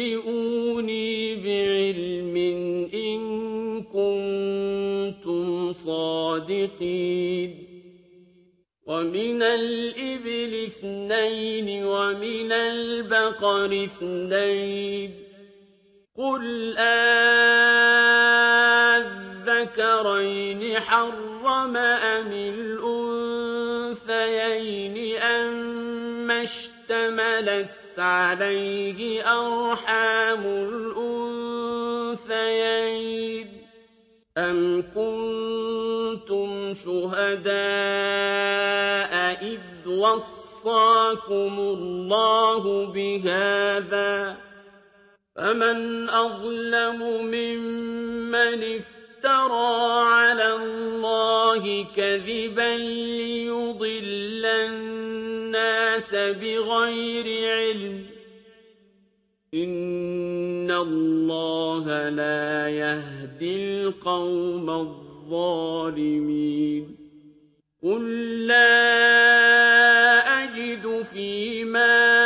نبئوني بعلم إن كنتم صادقين ومن الإبل اثنين ومن البقر اثنين قل أذكرين حرم أم الأنثيين أما اشتملت عليه أرحام الأنثيين. أم كنتم شهداء إذ وصاكم الله بهذا؟ فمن أظلم ممن افترى على الله كذبا ليضل الناس بغير علم. إن الله لا يهدي القوم الظالمين. قل لا أجد فيما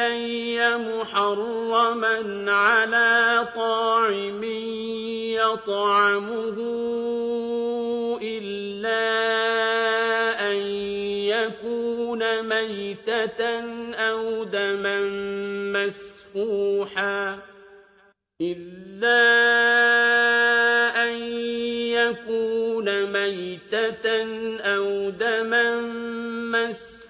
إلي محرما على طاعم يطعمه إلا أن يكون ميتة أو دما مسفوحا إلا أن يكون ميتة أو دما مسفوحا.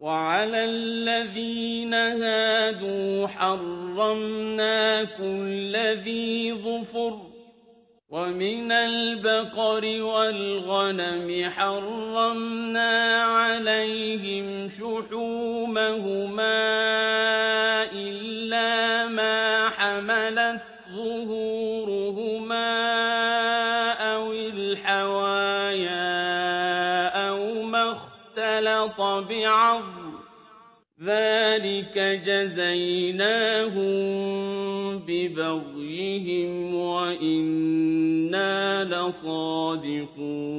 وعلى الذين هادوا حرمنا كل ذي ظفر ومن البقر والغنم حرمنا بعظم ذلك جزيناهم ببغيهم وإنا لصادقون